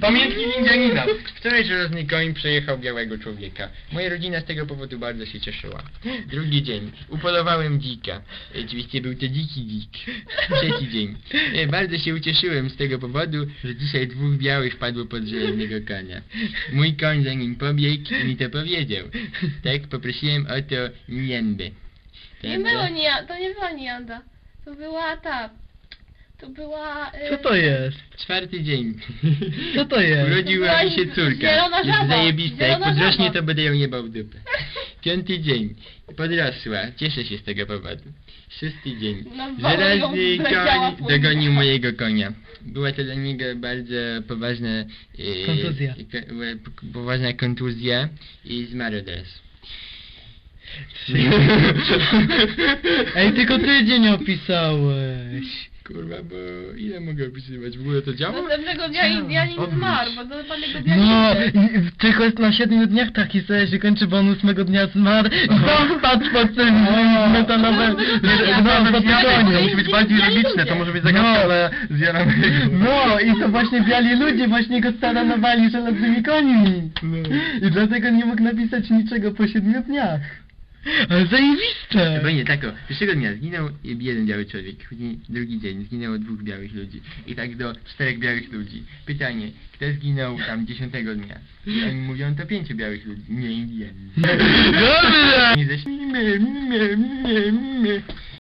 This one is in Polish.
Pamiętnik Indianina. Wczoraj żelazny koń przejechał białego człowieka. Moja rodzina z tego powodu bardzo się cieszyła. Drugi dzień. Upolowałem dzika. Oczywiście był to dziki dzik. Trzeci dzień. E, Bardzo się ucieszyłem z tego powodu, że dzisiaj dwóch białych padło pod żelaznego konia. Mój koń za nim pobiegł i mi to powiedział. Tak, poprosiłem o to niendę. Nie było nie, to nie była Nianda. To była ta. To była. y, Co to jest? Czwarty dzień. Co to jest? Urodziła mi się córka. Zielona Jest żaba. zajebista. Jak Zielona podrośnie, żaba. to będę ją jebał w dupę. Piąty dzień. Podrosła. Cieszę się z tego powodu. Szósty dzień. No, ją, Żelazny wleciała koń po dogonił mojego konia. Była to dla niego bardzo poważna... e, Kontuzja. ko- e, p- poważna kontuzja i zmarł teraz. Ej, tylko tydzień opisałeś. Kurwa, bo ile mogę opisywać? W ogóle to działa? Następnego dnia Indianin Odwróć. zmarł, bo do panego dnia No, nie i tylko jest na siedmiu dniach ta historia się kończy, bo on ósmego dnia zmarł i spadł pod tym metalowe... No, pod To musi być bardziej logiczne, to może być zagadka, ale zjaramy No, i to właśnie biali ludzie właśnie go staranowali żelaznymi końmi. I dlatego nie mógł napisać niczego po siedmiu dniach. Ale zajebiste! Bo nie, tak o, pierwszego dnia zginął jeden biały człowiek, później drugi dzień zginęło dwóch białych ludzi i tak do czterech białych ludzi. Pytanie, kto zginął tam dziesiątego dnia? I oni mówią, to pięciu białych ludzi, nie Indianin. Dobrze! Nie zaśmijmy, mnie, mnie, mnie.